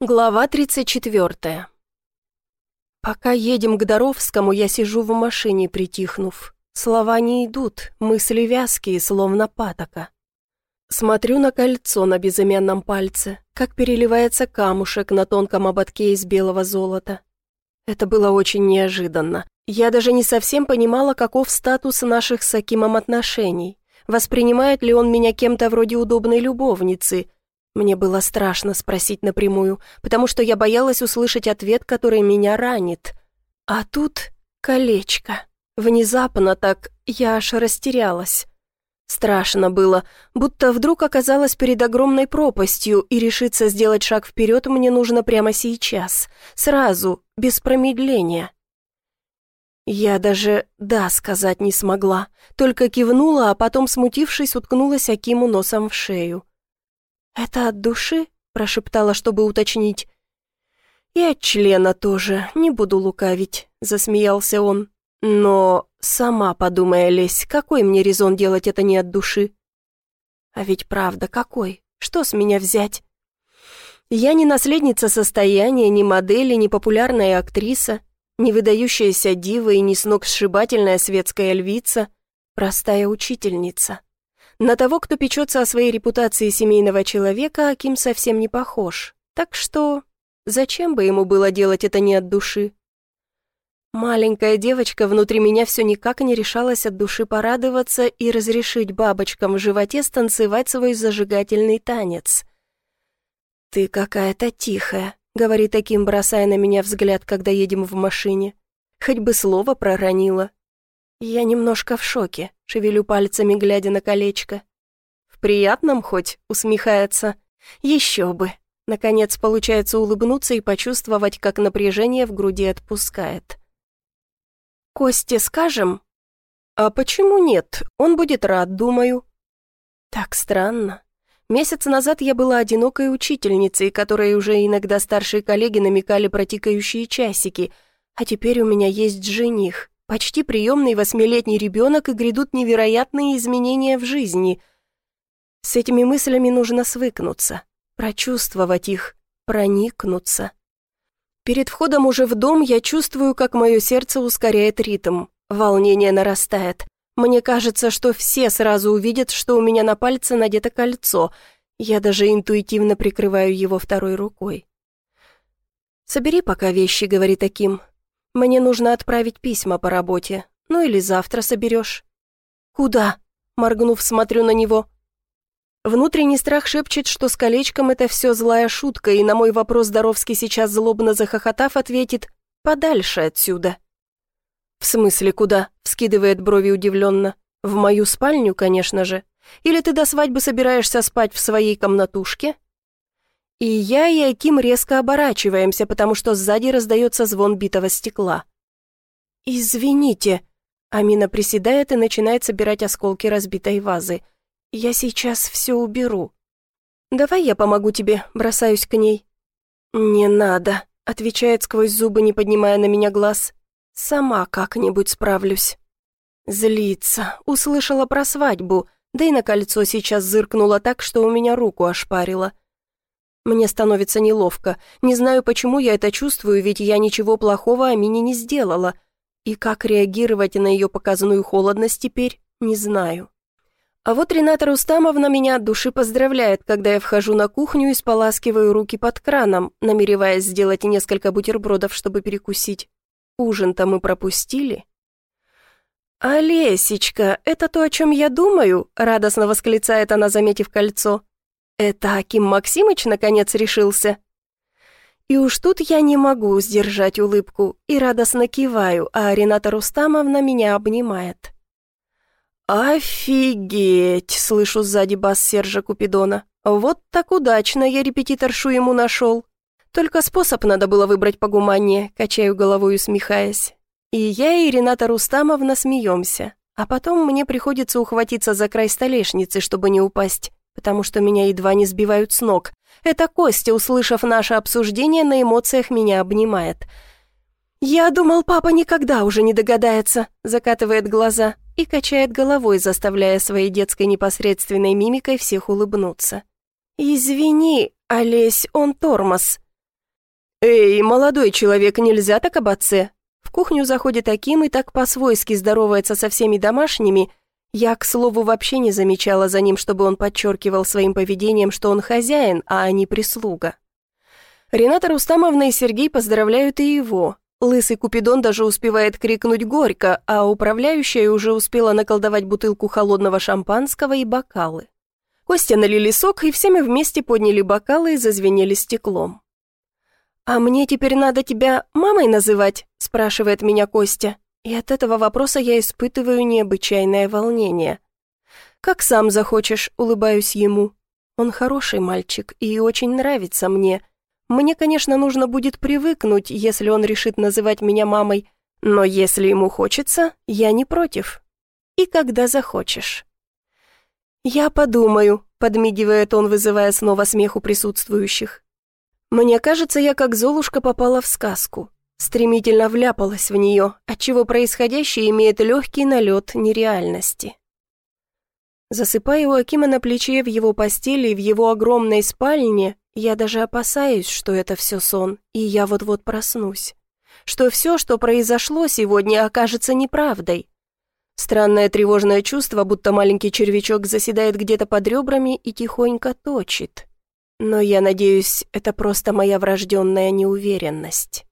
Глава 34. Пока едем к Доровскому, я сижу в машине, притихнув. Слова не идут, мысли вязкие, словно патока. Смотрю на кольцо на безымянном пальце, как переливается камушек на тонком ободке из белого золота. Это было очень неожиданно. Я даже не совсем понимала, каков статус наших с Акимом отношений. Воспринимает ли он меня кем-то вроде удобной любовницы – мне было страшно спросить напрямую, потому что я боялась услышать ответ, который меня ранит. А тут колечко. Внезапно так я аж растерялась. Страшно было, будто вдруг оказалась перед огромной пропастью, и решиться сделать шаг вперед мне нужно прямо сейчас, сразу, без промедления. Я даже «да» сказать не смогла, только кивнула, а потом, смутившись, уткнулась Акиму носом в шею. «Это от души?» – прошептала, чтобы уточнить. «И от члена тоже, не буду лукавить», – засмеялся он. «Но сама подумай, Олесь, какой мне резон делать это не от души?» «А ведь правда, какой? Что с меня взять?» «Я не наследница состояния, ни модели, ни популярная актриса, не выдающаяся дива и не сногсшибательная светская львица, простая учительница». На того, кто печется о своей репутации семейного человека, Аким совсем не похож. Так что зачем бы ему было делать это не от души? Маленькая девочка внутри меня все никак не решалась от души порадоваться и разрешить бабочкам в животе станцевать свой зажигательный танец. «Ты какая-то тихая», — говорит таким, бросая на меня взгляд, когда едем в машине. «Хоть бы слово проронила». Я немножко в шоке, шевелю пальцами, глядя на колечко. «В приятном хоть?» — усмехается. «Еще бы!» Наконец получается улыбнуться и почувствовать, как напряжение в груди отпускает. «Косте скажем?» «А почему нет? Он будет рад, думаю». «Так странно. Месяц назад я была одинокой учительницей, которой уже иногда старшие коллеги намекали про тикающие часики, а теперь у меня есть жених, Почти приемный восьмилетний ребенок и грядут невероятные изменения в жизни. С этими мыслями нужно свыкнуться, прочувствовать их, проникнуться. Перед входом уже в дом я чувствую, как мое сердце ускоряет ритм. Волнение нарастает. Мне кажется, что все сразу увидят, что у меня на пальце надето кольцо. Я даже интуитивно прикрываю его второй рукой. «Собери пока вещи», — говорит таким. Мне нужно отправить письма по работе. Ну или завтра соберешь». «Куда?» Моргнув, смотрю на него. Внутренний страх шепчет, что с колечком это все злая шутка, и на мой вопрос Доровский сейчас злобно захохотав ответит «подальше отсюда». «В смысле куда?» — вскидывает брови удивленно. «В мою спальню, конечно же. Или ты до свадьбы собираешься спать в своей комнатушке?» И я и Аким резко оборачиваемся, потому что сзади раздается звон битого стекла. «Извините», — Амина приседает и начинает собирать осколки разбитой вазы. «Я сейчас все уберу». «Давай я помогу тебе», — бросаюсь к ней. «Не надо», — отвечает сквозь зубы, не поднимая на меня глаз. «Сама как-нибудь справлюсь». Злится, услышала про свадьбу, да и на кольцо сейчас зыркнула так, что у меня руку ошпарила. Мне становится неловко. Не знаю, почему я это чувствую, ведь я ничего плохого Амине не сделала. И как реагировать на ее показанную холодность теперь, не знаю. А вот Рената Рустамовна меня от души поздравляет, когда я вхожу на кухню и споласкиваю руки под краном, намереваясь сделать несколько бутербродов, чтобы перекусить. Ужин-то мы пропустили. «Олесечка, это то, о чем я думаю?» — радостно восклицает она, заметив кольцо. Это Аким Максимыч наконец решился? И уж тут я не могу сдержать улыбку и радостно киваю, а Рената Рустамовна меня обнимает. «Офигеть!» — слышу сзади бас Сержа Купидона. «Вот так удачно я репетиторшу ему нашел. Только способ надо было выбрать погуманнее», — качаю головой, усмехаясь. И я и Рената Рустамовна смеемся, а потом мне приходится ухватиться за край столешницы, чтобы не упасть потому что меня едва не сбивают с ног. Это Костя, услышав наше обсуждение, на эмоциях меня обнимает. «Я думал, папа никогда уже не догадается», закатывает глаза и качает головой, заставляя своей детской непосредственной мимикой всех улыбнуться. «Извини, Олесь, он тормоз». «Эй, молодой человек, нельзя так об отце!» В кухню заходит Аким и так по-свойски здоровается со всеми домашними. Я, к слову, вообще не замечала за ним, чтобы он подчеркивал своим поведением, что он хозяин, а не прислуга. Рената Рустамовна и Сергей поздравляют и его. Лысый Купидон даже успевает крикнуть горько, а управляющая уже успела наколдовать бутылку холодного шампанского и бокалы. Костя налили сок, и все мы вместе подняли бокалы и зазвенели стеклом. «А мне теперь надо тебя мамой называть?» – спрашивает меня Костя. И от этого вопроса я испытываю необычайное волнение. «Как сам захочешь», – улыбаюсь ему. Он хороший мальчик и очень нравится мне – мне, конечно, нужно будет привыкнуть, если он решит называть меня мамой, но если ему хочется, я не против. И когда захочешь. «Я подумаю», — подмигивает он, вызывая снова смех у присутствующих. «Мне кажется, я как Золушка попала в сказку. Стремительно вляпалась в нее, отчего происходящее имеет легкий налет нереальности». Засыпая у Акима на плече в его постели в его огромной спальне, я даже опасаюсь, что это все сон, и я вот-вот проснусь. Что все, что произошло сегодня, окажется неправдой. Странное тревожное чувство, будто маленький червячок заседает где-то под ребрами и тихонько точит. Но я надеюсь, это просто моя врожденная неуверенность.